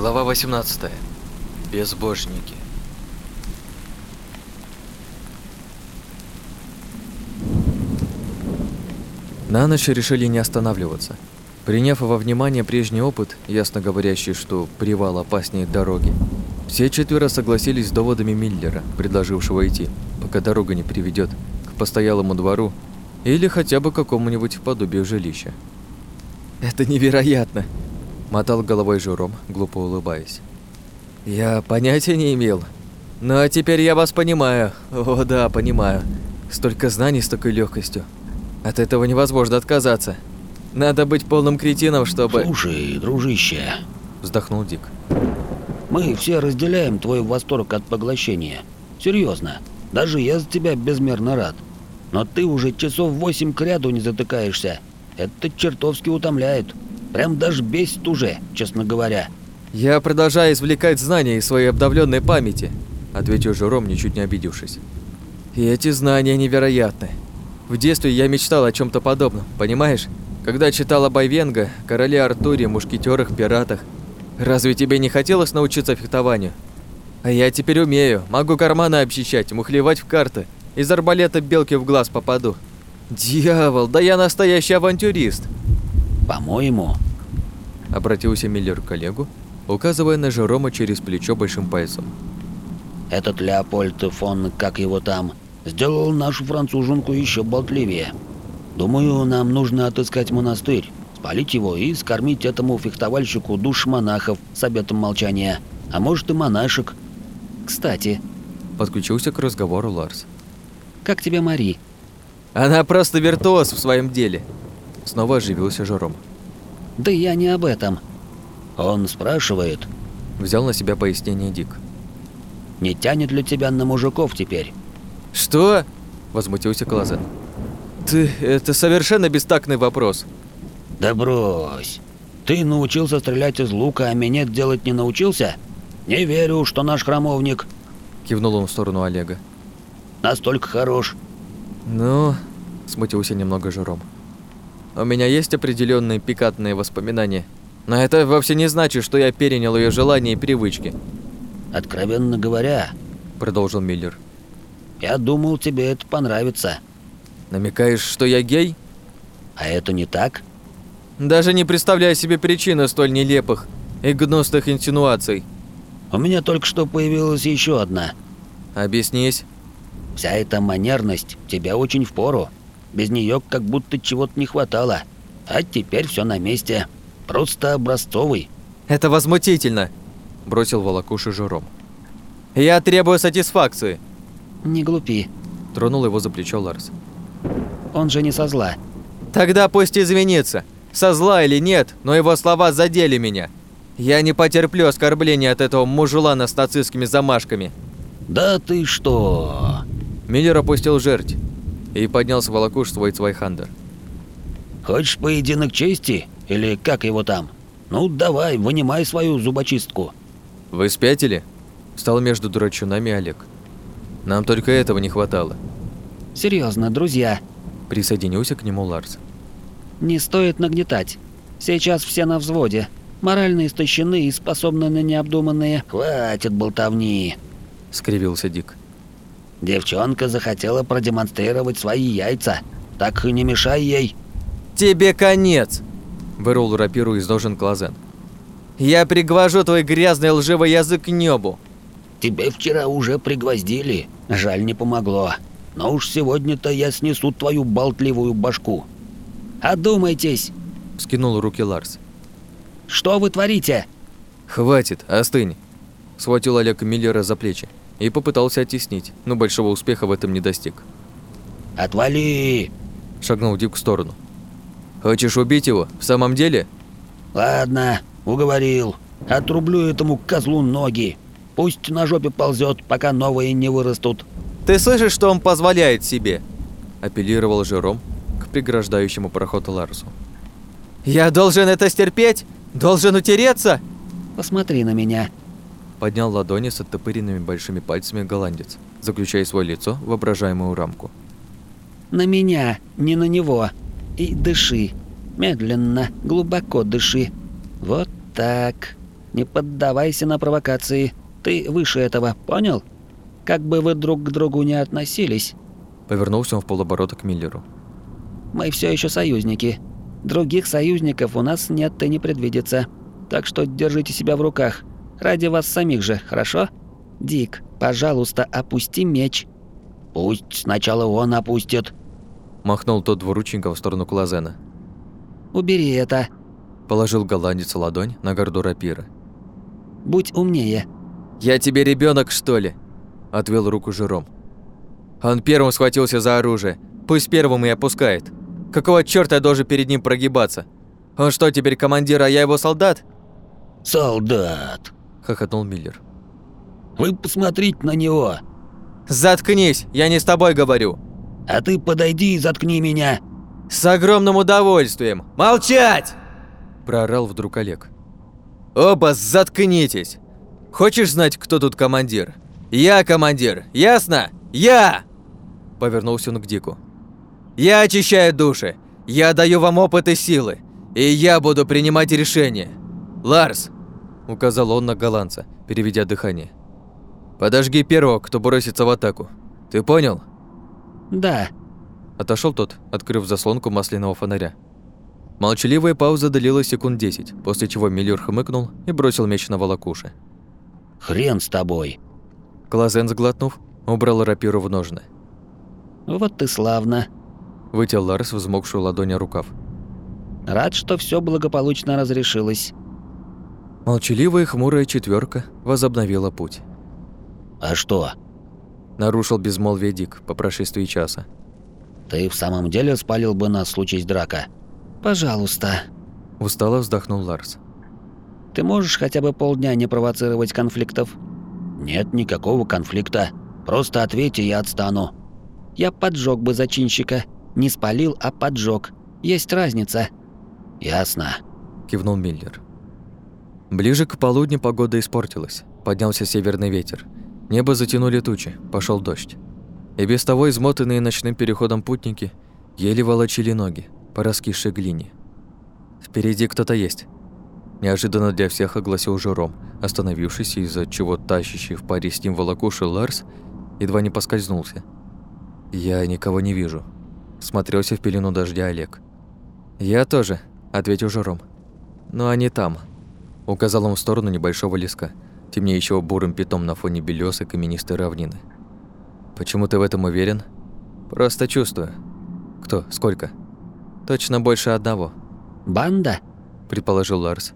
Глава 18. Безбожники. На ночь решили не останавливаться. Приняв во внимание прежний опыт, ясно говорящий, что привал опаснее дороги, все четверо согласились с доводами Миллера, предложившего идти, пока дорога не приведет к постоялому двору или хотя бы какому-нибудь подобию жилища. «Это невероятно!» – мотал головой Журом, глупо улыбаясь. «Я понятия не имел. Ну а теперь я вас понимаю. О да, понимаю. Столько знаний с такой легкостью. От этого невозможно отказаться. Надо быть полным кретином, чтобы...» «Слушай, дружище», – вздохнул Дик. «Мы все разделяем твой восторг от поглощения. Серьезно, даже я за тебя безмерно рад. Но ты уже часов восемь к ряду не затыкаешься. Это чертовски утомляет. Прям даже бесит уже, честно говоря». «Я продолжаю извлекать знания из своей обновленной памяти», – ответил Жером, ничуть не обидевшись. «И эти знания невероятны. В детстве я мечтал о чем то подобном, понимаешь? Когда читал об Айвенго, короле Артуре, мушкетерах, пиратах. Разве тебе не хотелось научиться фехтованию? А я теперь умею, могу карманы обчищать, мухлевать в карты. Из арбалета белки в глаз попаду. Дьявол, да я настоящий авантюрист. По-моему, обратился Миллер к коллегу, указывая на Жерома через плечо большим пальцем. Этот Леопольд фон, как его там, сделал нашу француженку еще болтливее. Думаю, нам нужно отыскать монастырь, спалить его и скормить этому фехтовальщику душ монахов с обетом молчания, а может и монашек. Кстати, подключился к разговору Ларс. Как тебе Мари? Она просто виртуоз в своем деле. Снова оживился Жером. Да я не об этом. Он спрашивает. Взял на себя пояснение Дик. Не тянет ли тебя на мужиков теперь? Что? Возмутился Клазен. Ты... это совершенно бестактный вопрос. Да брось. Ты научился стрелять из лука, а минет делать не научился? Не верю, что наш храмовник... Кивнул он в сторону Олега. Настолько хорош. Ну, смутился немного Жером. У меня есть определенные пикантные воспоминания, но это вовсе не значит, что я перенял ее желания и привычки. Откровенно говоря, продолжил Миллер, я думал, тебе это понравится. Намекаешь, что я гей? А это не так? Даже не представляю себе причины столь нелепых и гнусных инсинуаций. У меня только что появилась еще одна. Объяснись. Вся эта манерность тебя очень впору. Без нее как будто чего-то не хватало. А теперь все на месте. Просто образцовый. Это возмутительно, бросил волокуши жиром. Я требую сатисфакции. Не глупи. Тронул его за плечо Ларс. Он же не со зла. Тогда пусть извинится. Со зла или нет, но его слова задели меня. Я не потерплю оскорбления от этого мужлана с нацистскими замашками. Да ты что? Миллер опустил жердь и поднял с волокуш свой Цвайхандер. Хочешь поединок чести? Или как его там? Ну, давай, вынимай свою зубочистку. Вы спятили? Стал между дурачунами Олег. Нам только этого не хватало. Серьезно, друзья. Присоединился к нему Ларс. Не стоит нагнетать. Сейчас все на взводе. Морально истощены и способны на необдуманные... Хватит болтовни. Скривился Дик. Девчонка захотела продемонстрировать свои яйца. Так и не мешай ей. Тебе конец! Вырул рапиру из ножен Клазен. Я пригвожу твой грязный лживый язык к небу. Тебе вчера уже пригвоздили. Жаль, не помогло. Но уж сегодня-то я снесу твою болтливую башку. Одумайтесь, скинул руки Ларс. Что вы творите? Хватит, остынь. Схватил Олег Миллера за плечи и попытался оттеснить, но большого успеха в этом не достиг. «Отвали!» – шагнул Дик в сторону. «Хочешь убить его? В самом деле?» «Ладно, уговорил. Отрублю этому козлу ноги. Пусть на жопе ползет, пока новые не вырастут». «Ты слышишь, что он позволяет себе?» – апеллировал Жером к преграждающему проход Ларсу. «Я должен это стерпеть? Должен утереться?» «Посмотри на меня», Поднял ладони с оттопыренными большими пальцами голландец, заключая свое лицо в воображаемую рамку. «На меня, не на него. И дыши. Медленно, глубоко дыши. Вот так. не поддавайся на провокации. Ты выше этого, понял? Как бы вы друг к другу не относились, Повернулся он в полоборота к Миллеру. мы все еще союзники. Других союзников у нас нет и не предвидится. Так что держите себя в руках. Ради вас самих же, хорошо? Дик, пожалуйста, опусти меч. Пусть сначала он опустит. Махнул тот двуручником в сторону Клазена. Убери это. Положил голландец ладонь на горду рапира. Будь умнее. «Я тебе ребенок что ли?» Отвел руку Жером. «Он первым схватился за оружие. Пусть первым и опускает. Какого чёрта я должен перед ним прогибаться? Он что, теперь командир, а я его солдат?» Солдат. Хохотнул Миллер. Вы посмотрите на него. «Заткнись, я не с тобой говорю!» А ты подойди и заткни меня. «С огромным удовольствием! Молчать!» Проорал вдруг Олег. «Оба заткнитесь! Хочешь знать, кто тут командир? Я командир, ясно? Я!» Повернулся он к Дику. «Я очищаю души, я даю вам опыт и силы, и я буду принимать решения. Ларс!» Указал он на голландца, переведя дыхание. «Подожги первого, кто бросится в атаку. Ты понял?» Да. Отошел тот, открыв заслонку масляного фонаря. Молчаливая пауза длилась секунд десять, после чего Миллер хмыкнул и бросил меч на волокуши. Хрен с тобой. Клазен, сглотнув, убрал рапиру в ножны. Вот ты славно. Вытел Ларс взмокшую ладонь о рукав. Рад, что все благополучно разрешилось. Молчаливая хмурая четверка возобновила путь. А что? Нарушил безмолвие Дик по прошествии часа. Ты в самом деле спалил бы нас, случись драка? Пожалуйста. Устало вздохнул Ларс. Ты можешь хотя бы полдня не провоцировать конфликтов? Нет никакого конфликта. Просто ответь, и я отстану. Я поджег бы зачинщика. Не спалил, а поджег. Есть разница. Ясно. Кивнул Миллер. Ближе к полудню погода испортилась. Поднялся северный ветер. Небо затянули тучи, пошел дождь. И без того измотанные ночным переходом путники еле волочили ноги по раскисшей глине. «Впереди кто-то есть», – неожиданно для всех огласил Жером, остановившись из-за чего тащащий в паре с ним волокуши Ларс едва не поскользнулся. «Я никого не вижу», – смотрелся в пелену дождя Олег. «Я тоже», – ответил Жером. «Но они там», – указал он в сторону небольшого леска, темнеющего бурым пятном на фоне белёсой каменистой равнины. «Почему ты в этом уверен?» «Просто чувствую». «Кто? Сколько?» «Точно больше одного», Банда? – предположил Ларс.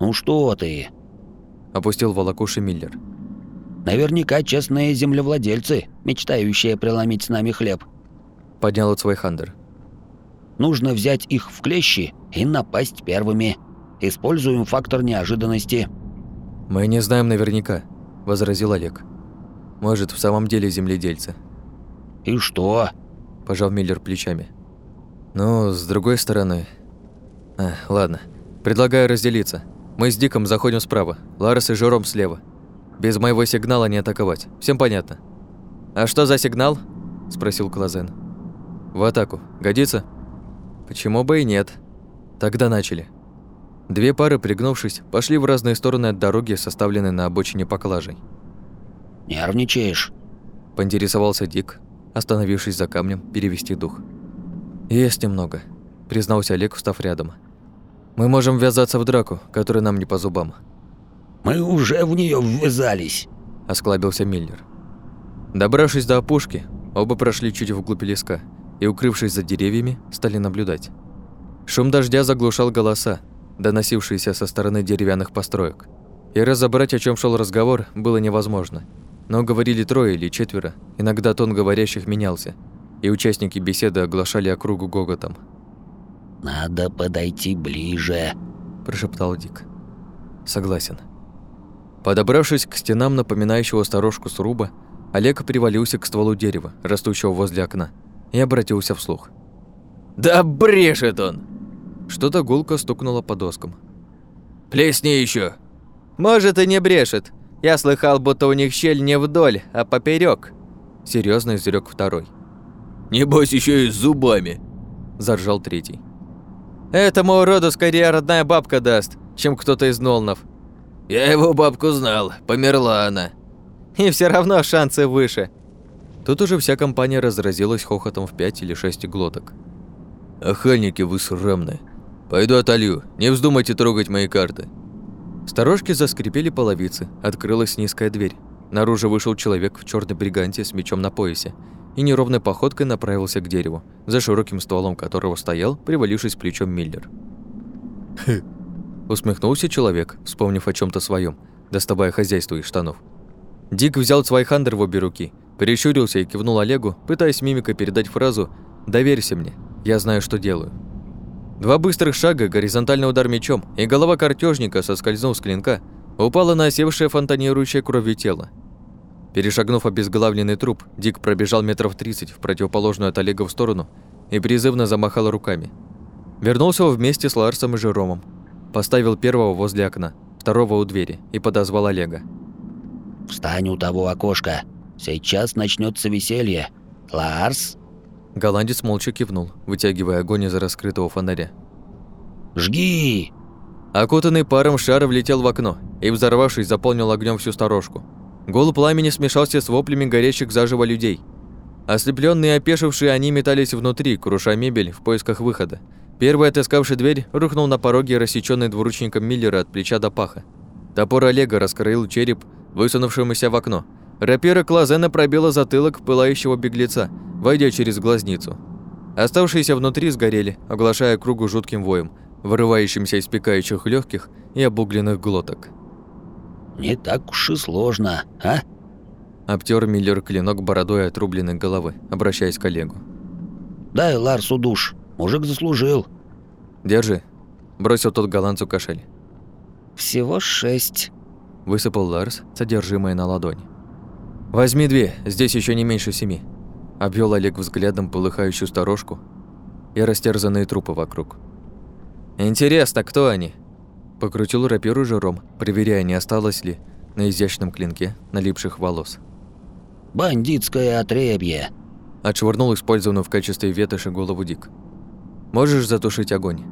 Ну что ты? Опустил волокуши Миллер. Наверняка честные землевладельцы, мечтающие преломить с нами хлеб. Поднял от свой хандер. Нужно взять их в клещи и напасть первыми. Используем фактор неожиданности. «Мы не знаем наверняка», – возразил Олег. «Может, в самом деле земледельцы?» И что? – пожал Миллер плечами. «Ну, с другой стороны...» а, «Ладно, предлагаю разделиться. Мы с Диком заходим справа, Ларес и Жером слева. Без моего сигнала не атаковать. Всем понятно?» «А что за сигнал?» – спросил Клазен. «В атаку. Годится?» «Почему бы и нет?» Тогда начали. Две пары, пригнувшись, пошли в разные стороны от дороги, составленной на обочине поклажей. Нервничаешь? Поинтересовался Дик, остановившись за камнем, перевести дух. «Есть немного», – признался Олег, встав рядом. «Мы можем ввязаться в драку, которая нам не по зубам», Мы уже в нее ввязались. – осклабился Миллер. Добравшись до опушки, оба прошли чуть вглубь леска и, укрывшись за деревьями, стали наблюдать. Шум дождя заглушал голоса, доносившиеся со стороны деревянных построек. И разобрать, о чем шел разговор, было невозможно. Но говорили трое или четверо, иногда тон говорящих менялся, и участники беседы оглашали округу гоготом. Надо подойти ближе. прошептал Дик. Согласен. Подобравшись к стенам напоминающего сторожку сруба, Олег привалился к стволу дерева, растущего возле окна, и обратился вслух. «Да брешет он!» Что-то гулко стукнуло по доскам. «Плесни еще. «Может, и не брешет. Я слыхал, будто у них щель не вдоль, а поперек. Серьезно изрек второй. Небось еще и с зубами. Заржал третий. Этому уроду скорее родная бабка даст, чем кто-то из Нолнов. Я его бабку знал, померла она. И все равно шансы выше. Тут уже вся компания разразилась хохотом в пять или шесть глоток. Охальники вы срамные. Пойду отолью, не вздумайте трогать мои карты. Сторожки заскрипели половицы, открылась низкая дверь. Наружу вышел человек в черной бриганте с мечом на поясе и неровной походкой направился к дереву, за широким стволом которого стоял, привалившись плечом Миллер. «Хы!» – усмехнулся человек, вспомнив о чем то своем, доставая хозяйство из штанов. Дик взял цвайхандер в обе руки, прищурился и кивнул Олегу, пытаясь мимикой передать фразу «Доверься мне, я знаю, что делаю». Два быстрых шага, горизонтальный удар мечом, и голова картежника, соскользнув с клинка, упала на осевшее фонтанирующее кровью тело. Перешагнув обезглавленный труп, Дик пробежал метров тридцать в противоположную от Олега в сторону и призывно замахал руками. Вернулся вместе с Ларсом и Жеромом. Поставил первого возле окна, второго у двери и подозвал Олега. «Встань у того окошка. Сейчас начнется веселье. Ларс?» Голландец молча кивнул, вытягивая огонь из раскрытого фонаря. «Жги!» Окутанный паром шар влетел в окно и, взорвавшись, заполнил огнем всю сторожку. Гул пламени смешался с воплями горящих заживо людей. Ослепленные и опешившие, они метались внутри, круша мебель в поисках выхода. Первый, отыскавший дверь, рухнул на пороге, рассеченный двуручником Миллера от плеча до паха. Топор Олега раскроил череп, высунувшемуся в окно. Рапира Клазена пробила затылок пылающего беглеца, войдя через глазницу. Оставшиеся внутри сгорели, оглашая кругу жутким воем, вырывающимся из пекающих легких и обугленных глоток. «Не так уж и сложно, а?» Обтер Миллер клинок бородой отрубленной головы, обращаясь к коллегу. «Дай Ларсу душ, мужик заслужил». «Держи», – бросил тот голландцу кошель. «Всего шесть», – высыпал Ларс, содержимое на ладони. «Возьми две, здесь еще не меньше семи», – обвел Олег взглядом полыхающую сторожку и растерзанные трупы вокруг. «Интересно, кто они?» Покрутил рапиру жиром, проверяя, не осталось ли на изящном клинке налипших волос. «Бандитское отребье!» Отшвырнул использованную в качестве ветоши голову Дик. «Можешь затушить огонь?»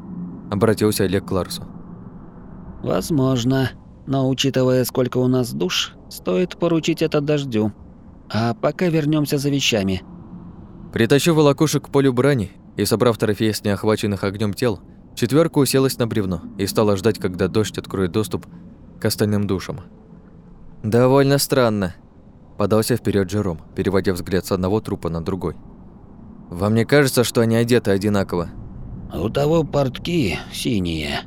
Обратился Олег к Ларсу. «Возможно. Но учитывая, сколько у нас душ, стоит поручить это дождю. А пока вернемся за вещами». Притащив волокушек к полю брани и собрав трофеи с неохваченных огнем тел, четверка уселась на бревно и стала ждать, когда дождь откроет доступ к остальным душам. «Довольно странно», – подался вперед Джером, переводя взгляд с одного трупа на другой. «Вам не кажется, что они одеты одинаково?» «У того портки синие».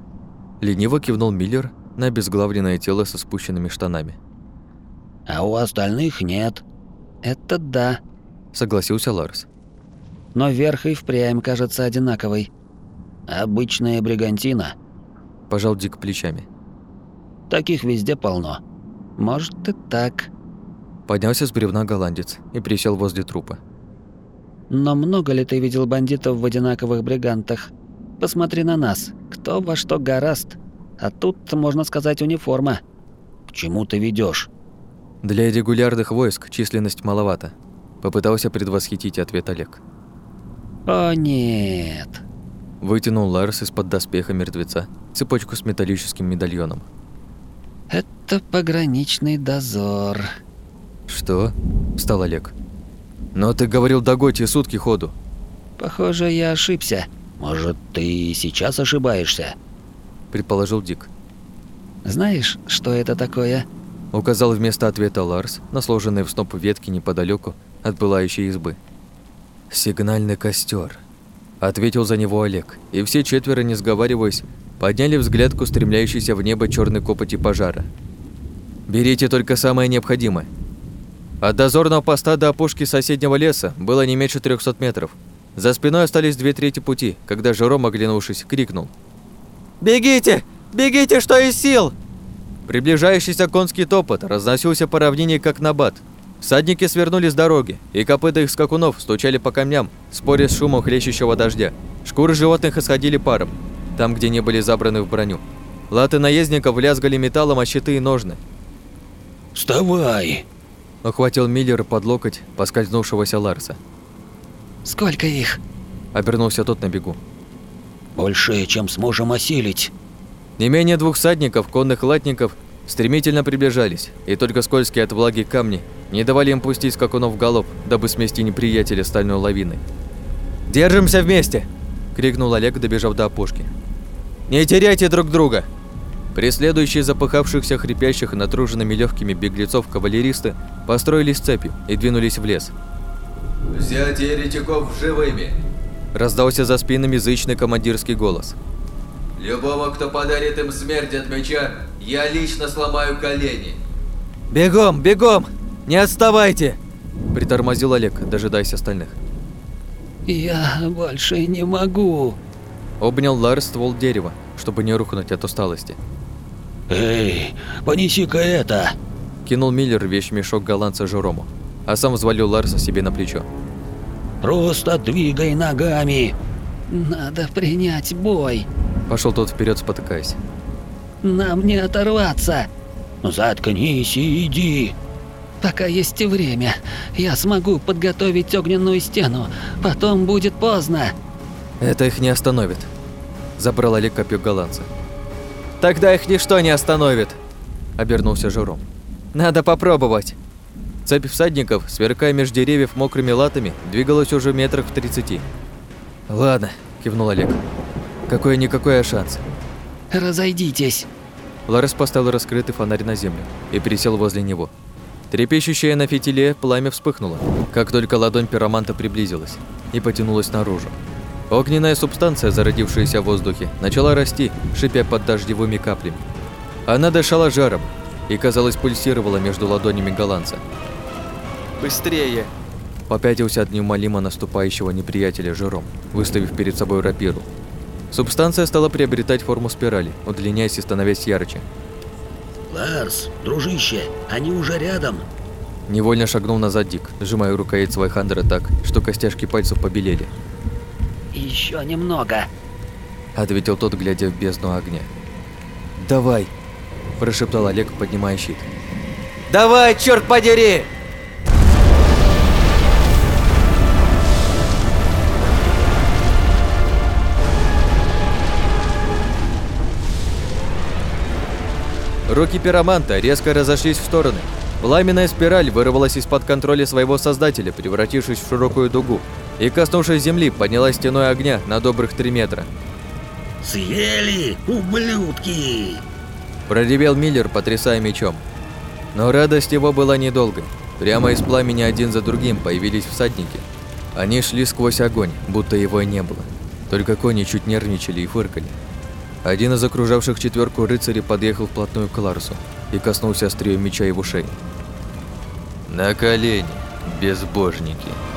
Лениво кивнул Миллер на обезглавленное тело со спущенными штанами. «А у остальных нет». «Это да», – согласился Ларс. «Но верх и впрямь кажется одинаковой». «Обычная бригантина», – пожал Дик плечами. «Таких везде полно». «Может и так». Поднялся с бревна голландец и присел возле трупа. «Но много ли ты видел бандитов в одинаковых бригантах? Посмотри на нас, кто во что гораст. А тут, можно сказать, униформа». «К чему ты ведешь? «Для регулярных войск численность маловато», – попытался предвосхитить ответ Олег. «О нет», – вытянул Ларс из-под доспеха мертвеца цепочку с металлическим медальоном. «Это пограничный дозор». «Что?» – встал Олег. «Но ты говорил до Готи сутки ходу». «Похоже, я ошибся». «Может, ты сейчас ошибаешься?» – предположил Дик. «Знаешь, что это такое?» Указал вместо ответа Ларс на сложенные в сноп ветки неподалеку от пылающей избы. «Сигнальный костер, ответил за него Олег, и все четверо, не сговариваясь, подняли взгляд к устремляющейся в небо черной копоти пожара. «Берите только самое необходимое». От дозорного поста до опушки соседнего леса было не меньше 300 метров. За спиной остались две трети пути, когда Жером, оглянувшись, крикнул. «Бегите! Бегите, что из сил!» Приближающийся конский топот разносился по равнине, как набат. Всадники свернули с дороги, и копыта их скакунов стучали по камням, споря с шумом хлещущего дождя. Шкуры животных исходили паром, там, где не были забраны в броню. Латы наездников лязгали металлом о щиты и ножны. «Вставай!» – охватил Миллер под локоть поскользнувшегося Ларса. «Сколько их?» – обернулся тот на бегу. «Больше, чем сможем осилить». Не менее двух всадников, конных латников стремительно приближались, и только скользкие от влаги камни не давали им пустить скакунов в галоп, дабы смести неприятеля стальной лавиной. «Держимся вместе!» – крикнул Олег, добежав до опушки. «Не теряйте друг друга!» Преследующие запыхавшихся, хрипящих и натруженными легкими беглецов кавалеристы построились цепью и двинулись в лес. «Взять еретиков живыми!» Раздался за спинами зычный командирский голос. «Любому, кто подарит им смерть от меча, я лично сломаю колени!» «Бегом, бегом! Не отставайте!» Притормозил Олег, дожидаясь остальных. «Я больше не могу!» Обнял Ларс ствол дерева, чтобы не рухнуть от усталости. «Эй, понеси-ка это!» Кинул Миллер вещь-мешок голландца Жерому, а сам взвалил Ларса себе на плечо. «Просто двигай ногами!» «Надо принять бой!» Пошел тот вперед, спотыкаясь. «Нам не оторваться!» «Заткнись и иди!» «Пока есть время, я смогу подготовить огненную стену, потом будет поздно!» «Это их не остановит», – забрал Олег копье голландца. «Тогда их ничто не остановит», – обернулся Жером. «Надо попробовать». Цепь всадников, сверкая между деревьев мокрыми латами, двигалась уже метрах в тридцати. «Ладно», – кивнул Олег. «Какой-никакой а шанс». «Разойдитесь». Ларес поставил раскрытый фонарь на землю и пересел возле него. Трепещущее на фитиле пламя вспыхнуло, как только ладонь пироманта приблизилась и потянулась наружу. Огненная субстанция, зародившаяся в воздухе, начала расти, шипя под дождевыми каплями. Она дышала жаром и, казалось, пульсировала между ладонями голландца. «Быстрее!» Попятился от неумолимо наступающего неприятеля Жером, выставив перед собой рапиру. Субстанция стала приобретать форму спирали, удлиняясь и становясь ярче. «Ларс, дружище, они уже рядом!» Невольно шагнул назад Дик, сжимая рукоять Цвайхандера так, что костяшки пальцев побелели. Еще немного. Ответил тот, глядя в бездну огня. «Давай!» – прошептал Олег, поднимая щит. «Давай, черт подери!» Руки пироманта резко разошлись в стороны. Пламенная спираль вырвалась из-под контроля своего создателя, превратившись в широкую дугу, и, коснувшись земли, поднялась стеной огня на добрых три метра. «Съели, ублюдки!» Проревел Миллер, потрясая мечом. Но радость его была недолгой. Прямо из пламени один за другим появились всадники. Они шли сквозь огонь, будто его и не было. Только кони чуть нервничали и фыркали. Один из окружавших четверку рыцарей подъехал вплотную к Ларсу и коснулся острием меча его шеи. «На колени, безбожники!»